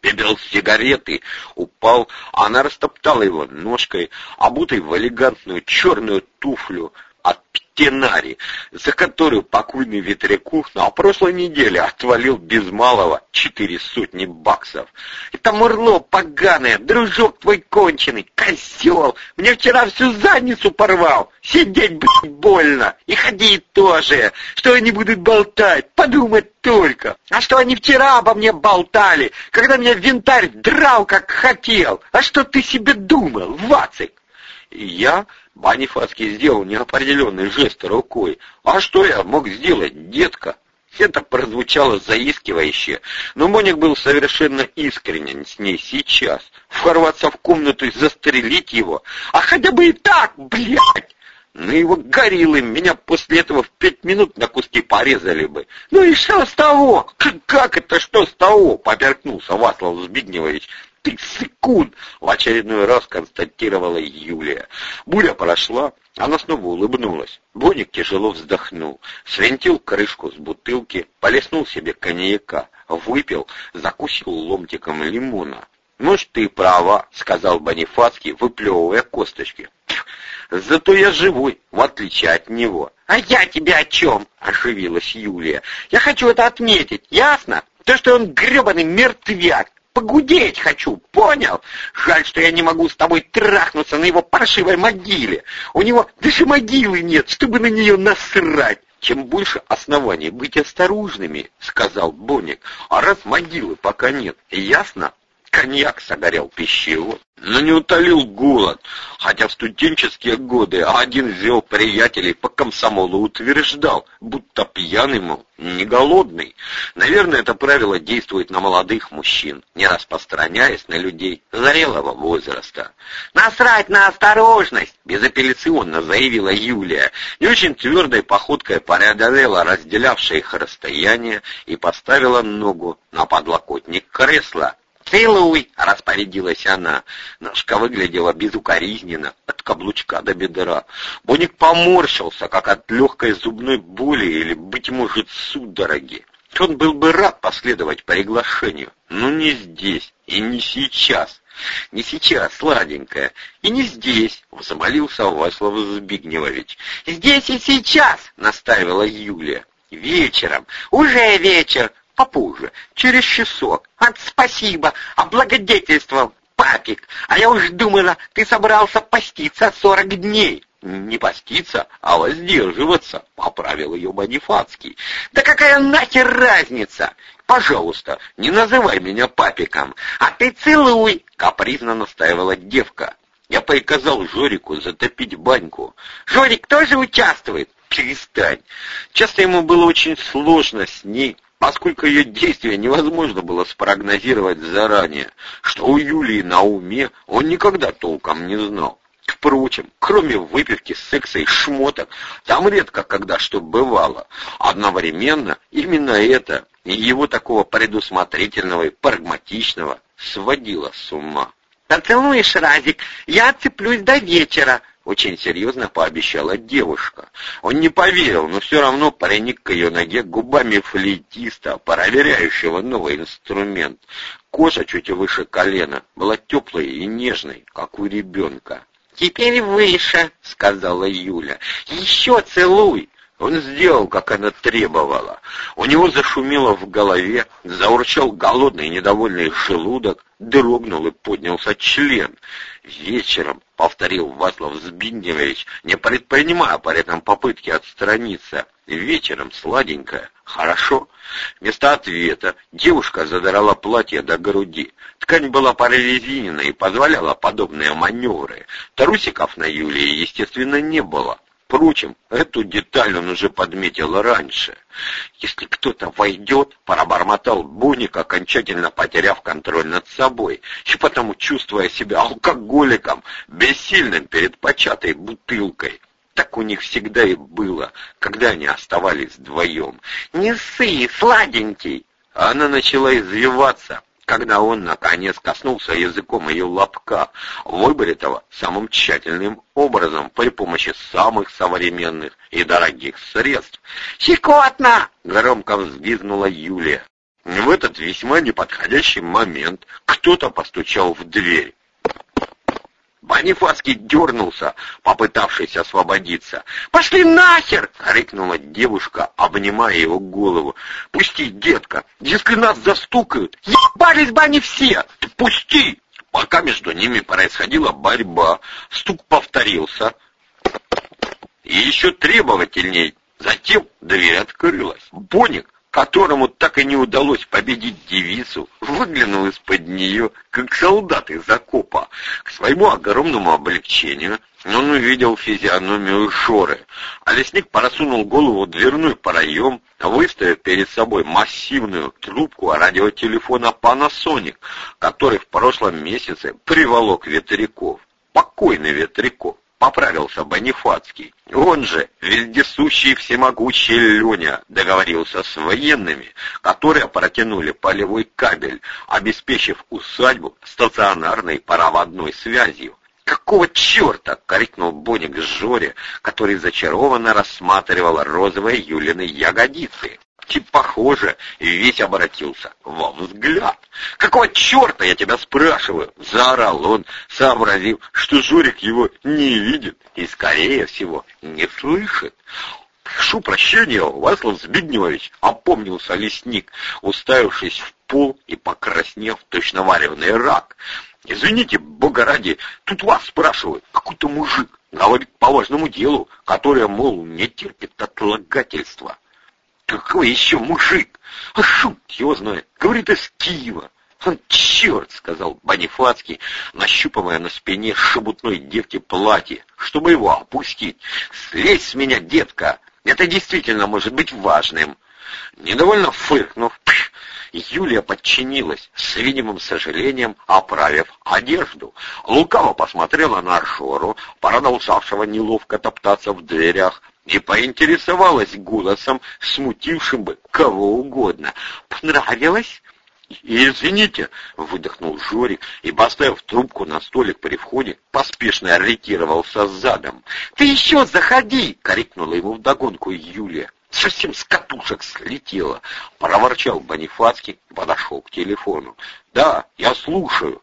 Пепел сигареты упал, а она растоптала его ножкой, обутой в элегантную черную туфлю от Тенари, за которую покойный ветряку на прошлой неделе отвалил без малого четыре сотни баксов. Это мурло поганое, дружок твой конченый, козел, мне вчера всю задницу порвал, сидеть, блядь, больно, и ходить тоже, что они будут болтать, подумать только. А что они вчера обо мне болтали, когда меня винтарь драл, как хотел, а что ты себе думал, Вацик? И я Банифацкий сделал неопределенный жест рукой. «А что я мог сделать, детка?» Это прозвучало заискивающе, но Моник был совершенно искренен с ней сейчас. Вхорваться в комнату и застрелить его, а хотя бы и так, блядь! Ну его гориллы меня после этого в пять минут на куски порезали бы. Ну и что с того? Как это что с того? Поперкнулся Васлав Збигневович ты секунд!» — в очередной раз констатировала Юлия. Буря прошла, она снова улыбнулась. Боник тяжело вздохнул, свинтил крышку с бутылки, полеснул себе коньяка, выпил, закусил ломтиком лимона. «Может, ты и права», — сказал Бонифацкий, выплевывая косточки. «Зато я живой, в отличие от него». «А я тебе о чем?» — оживилась Юлия. «Я хочу это отметить, ясно? То, что он гребаный мертвяк, Погудеть хочу, понял? Жаль, что я не могу с тобой трахнуться на его паршивой могиле. У него даже могилы нет, чтобы на нее насрать. Чем больше оснований быть осторожными, сказал Боник. А раз могилы пока нет, ясно? Коньяк согорел пищевод, но не утолил голод, хотя в студенческие годы один из его приятелей по комсомолу утверждал, будто пьяный, мол, не голодный. Наверное, это правило действует на молодых мужчин, не распространяясь на людей зрелого возраста. «Насрать на осторожность!» — безапелляционно заявила Юлия, не очень твердой походкой преодолела разделявшее их расстояние и поставила ногу на подлокотник кресла. «Целуй!» — распорядилась она. Ножка выглядела безукоризненно, от каблучка до бедра. Боник поморщился, как от легкой зубной боли или, быть может, судороги. Он был бы рад последовать приглашению, но не здесь и не сейчас. Не сейчас, сладенькая, и не здесь, — взмолился Васлав Збигневович. «Здесь и сейчас!» — настаивала Юлия. «Вечером, уже вечер, попозже, через часок. От спасибо, облагодетельствовал папик. А я уж думала, ты собрался поститься сорок дней. Не поститься, а воздерживаться, поправил ее Бонифацкий. Да какая нахер разница? Пожалуйста, не называй меня папиком, а ты целуй, капризно настаивала девка. Я приказал Жорику затопить баньку. Жорик тоже участвует? Перестань. Часто ему было очень сложно с ней поскольку ее действия невозможно было спрогнозировать заранее, что у Юлии на уме он никогда толком не знал. Впрочем, кроме выпивки, секса и шмоток, там редко когда что бывало. Одновременно именно это и его такого предусмотрительного и прагматичного сводило с ума. «Поцелуешь, Разик, я цеплюсь до вечера», очень серьезно пообещала девушка. Он не поверил, но все равно проник к ее ноге губами флейтиста, проверяющего новый инструмент. Кожа чуть выше колена была теплой и нежной, как у ребенка. «Теперь выше», — сказала Юля. «Еще целуй». Он сделал, как она требовала. У него зашумело в голове, заурчал голодный и недовольный желудок, дрогнул и поднялся член. «Вечером», — повторил Васлав Збигневич, не предпринимая при этом попытки отстраниться, «вечером сладенькая, хорошо?» Вместо ответа девушка задрала платье до груди. Ткань была прорезинена и позволяла подобные маневры. Трусиков на Юлии, естественно, не было. Впрочем, эту деталь он уже подметил раньше. Если кто-то войдет, пробормотал Буник, окончательно потеряв контроль над собой, и потому чувствуя себя алкоголиком, бессильным перед початой бутылкой. Так у них всегда и было, когда они оставались вдвоем. «Не ссы, сладенький!» Она начала извиваться, когда он, наконец, коснулся языком ее лобка, выбритого самым тщательным образом при помощи самых современных и дорогих средств. «Щекотно!» — громко взвизгнула Юлия. В этот весьма неподходящий момент кто-то постучал в дверь. Бонифацкий дернулся, попытавшись освободиться. «Пошли нахер!» — крикнула девушка, обнимая его голову. «Пусти, детка! Если нас застукают, ебались бы они все! Пусти!» Пока между ними происходила борьба, стук повторился. И еще требовательней. Затем дверь открылась. Боник которому так и не удалось победить девицу, выглянул из-под нее, как солдат из окопа. К своему огромному облегчению он увидел физиономию Жоры, а лесник просунул голову в дверной проем, выставив перед собой массивную трубку радиотелефона Panasonic, который в прошлом месяце приволок ветряков. Покойный ветряков поправился Бонифацкий. Он же, вездесущий всемогущий Леня, договорился с военными, которые протянули полевой кабель, обеспечив усадьбу стационарной пароводной связью. «Какого черта?» — крикнул Боник Жоре, который зачарованно рассматривал розовые Юлины ягодицы. Тип похоже, весь обратился во взгляд. «Какого черта я тебя спрашиваю?» — заорал он, сообразив, что Журик его не видит и, скорее всего, не слышит. «Прошу прощения, Васлав Збигневович», — опомнился лесник, уставившись в пол и покраснев точно вареный рак. «Извините, бога ради, тут вас спрашивают, какой-то мужик, говорит по важному делу, которое, мол, не терпит отлагательства». Какой еще мужик? А шут его знает. Говорит, из Киева. Он черт, сказал Бонифацкий, нащупывая на спине шебутной девки платье, чтобы его опустить. Слезь с меня, детка. Это действительно может быть важным. Недовольно фыркнув, Юлия подчинилась, с видимым сожалением оправив одежду. Лукаво посмотрела на Аршору, продолжавшего неловко топтаться в дверях, и поинтересовалась голосом, смутившим бы кого угодно. «Понравилось?» «Извините», — выдохнул Жорик и, поставив трубку на столик при входе, поспешно ориентировался задом. «Ты еще заходи!» — крикнула ему вдогонку Юлия. «Совсем с катушек слетела!» — проворчал Бонифацкий и подошел к телефону. «Да, я слушаю!»